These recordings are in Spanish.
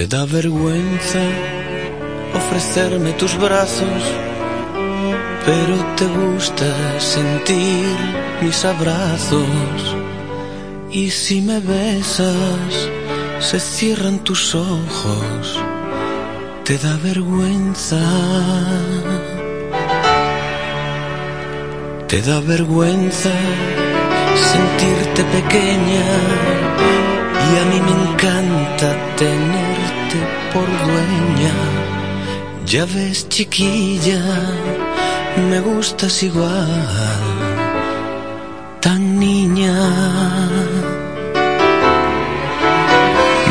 Te da vergüenza ofrecerme tus brazos, pero te gusta sentir mis abrazos. Y si me besas, se cierran tus ojos, te da vergüenza. Te da vergüenza sentirte pequeña y a mí me encanta tenerte por dueña. Ya ves chiquilla, me gustas igual, tan niña.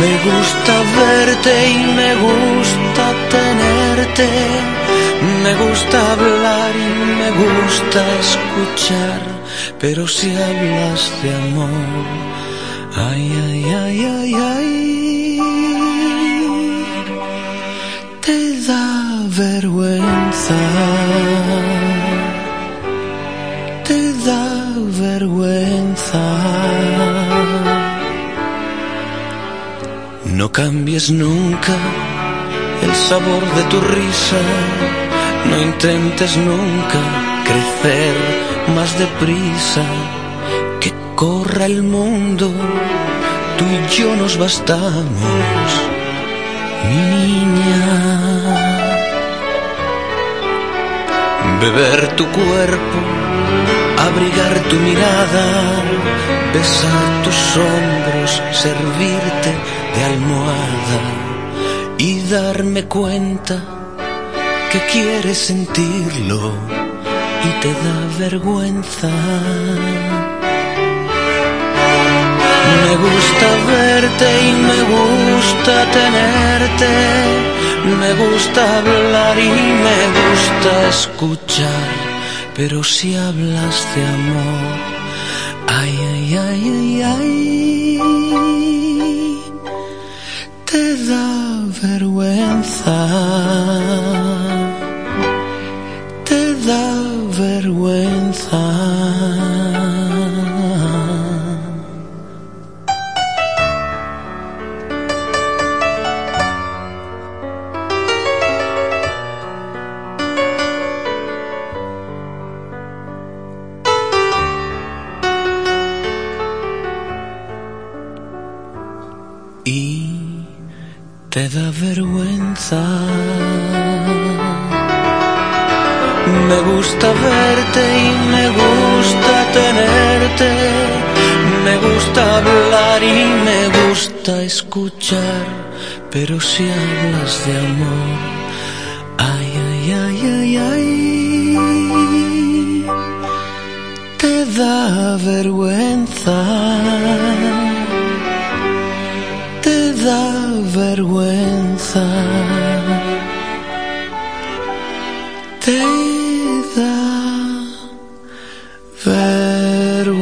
Me gusta verte y me gusta tenerte. Me gusta hablar y me gusta escuchar, pero si hablas de amor, ay, ay, ay, ay, ay, te da vergüenza, te da vergüenza. No cambies nunca el sabor de tu risa, no intentes nunca crecer más deprisa, corra el mundo, tú y yo nos bastamos, mi niña. Beber tu cuerpo, abrigar tu mirada, besar tus hombros, servirte de almohada y darme cuenta que quieres sentirlo y te da vergüenza. Me gusta verte y me gusta tenerte, me gusta hablar y me gusta escuchar, pero si hablas de amor, ay, ay, ay, ay, ay te da vergüenza, te da vergüenza. Te da vergüenza. Me gusta verte y me gusta tenerte, me gusta hablar y me gusta escuchar, pero si hablas de amor, ay, ay, ay, ay, ay, te da vergüenza vergüenza. Te da vergüenza.